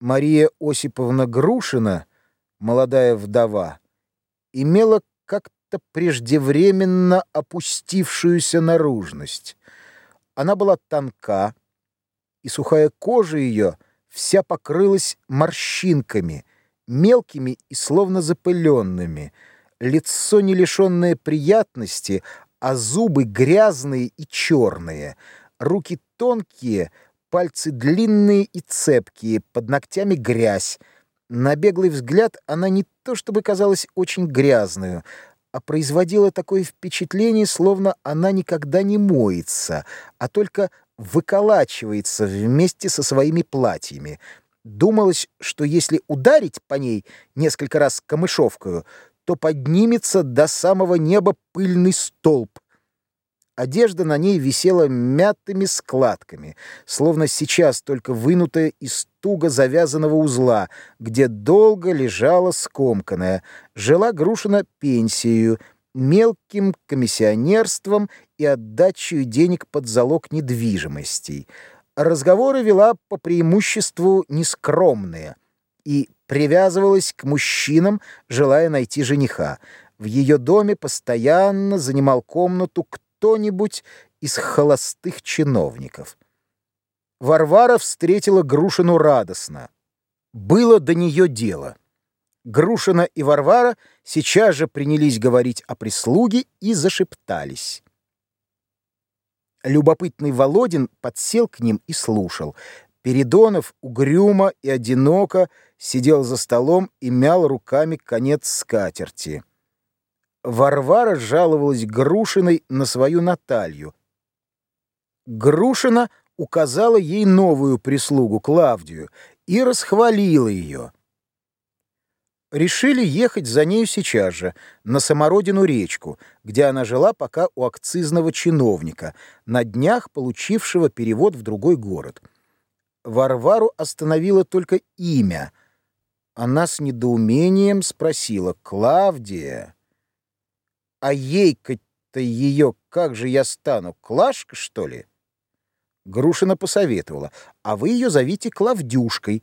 Мария Осиповна Грушина, молодая вдова, имела как-то преждевременно опустившуюся наружность. Она была тонка, и сухая кожа ее вся покрылась морщинками, мелкими и словно запыленными, лицо не лишенное приятности, а зубы грязные и черные, руки тонкие — Пальцы длинные и цепкие, под ногтями грязь. На беглый взгляд она не то чтобы казалась очень грязную, а производила такое впечатление, словно она никогда не моется, а только выколачивается вместе со своими платьями. Думалось, что если ударить по ней несколько раз камышовкою, то поднимется до самого неба пыльный столб, Одежда на ней висела мятыми складками, словно сейчас только вынутая из туго завязанного узла, где долго лежала скомканная. Жила Грушина пенсию, мелким комиссионерством и отдачей денег под залог недвижимостей. Разговоры вела по преимуществу нескромные и привязывалась к мужчинам, желая найти жениха. В ее доме постоянно занимал комнату кто кто-нибудь из холостых чиновников. Варвара встретила Грушину радостно. Было до нее дело. Грушина и Варвара сейчас же принялись говорить о прислуге и зашептались. Любопытный Володин подсел к ним и слушал. Передонов угрюмо и одиноко сидел за столом и мял руками конец скатерти. Варвара жаловалась Грушиной на свою Наталью. Грушина указала ей новую прислугу, Клавдию, и расхвалила ее. Решили ехать за нею сейчас же, на Самородину речку, где она жила пока у акцизного чиновника, на днях получившего перевод в другой город. Варвару остановило только имя. Она с недоумением спросила «Клавдия?» А ейкать-то ее как же я стану, Клашка, что ли? Грушина посоветовала, а вы ее зовите Клавдюшкой.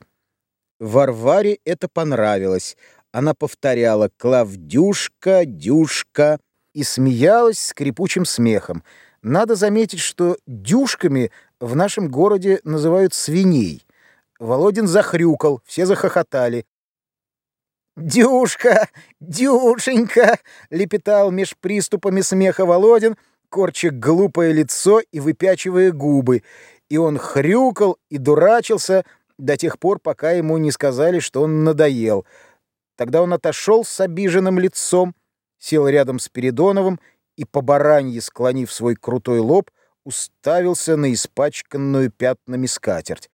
Варваре это понравилось. Она повторяла «Клавдюшка, Дюшка» и смеялась скрипучим смехом. Надо заметить, что дюшками в нашем городе называют свиней. Володин захрюкал, все захохотали. «Дюшка! Дюшенька!» — лепетал меж приступами смеха Володин, корча глупое лицо и выпячивая губы. И он хрюкал и дурачился до тех пор, пока ему не сказали, что он надоел. Тогда он отошел с обиженным лицом, сел рядом с Передоновым и, по баранье склонив свой крутой лоб, уставился на испачканную пятнами скатерть.